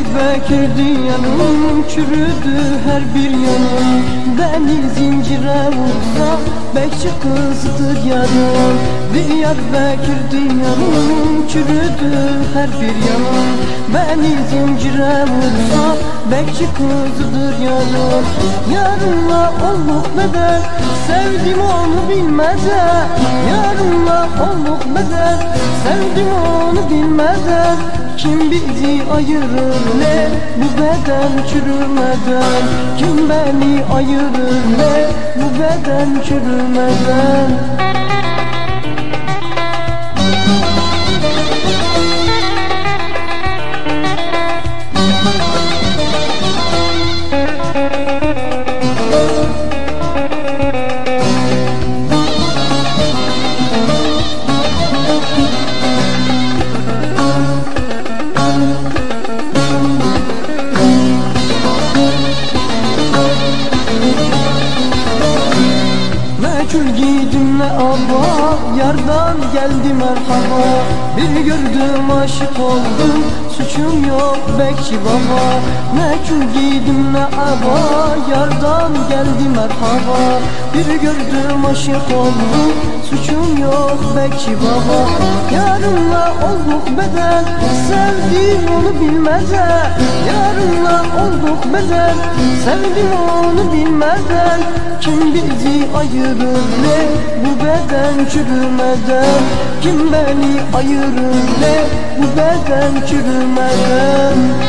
bekirdi yanım Çürüdü her bir yanım. Beni zincire vursa Bekçi kızdır yarım. Diyar bekirdi yanım Çürüdü her bir yanım. Beni zincire vursa Bekçi kızdır yarım. Yarınla olduk bedel Sevdim onu bilmeden. Yarınla olduk bedel Sevdim onu bilmeden Kim bizi ayırır ne Bu beden çürümeden? Kim beni ayırır ne Bu beden çürümeden giydim ne aba? Yardan geldi merhaba. Bir gördüm aşık oldum. Suçum yok bekçi baba. Meçhul giydim ne aba? Yardan geldi merhaba. Bir gördüm aşık oldum. Suçum yok bekçi baba. Yarınla olduk bedel onu bilmeden Yarınla olduk bedel Sevdim onu bilmeden Kim bizi ayırır ne? Bu beden çürümeden. Kim beni ayırır ne? Bu beden çürümeden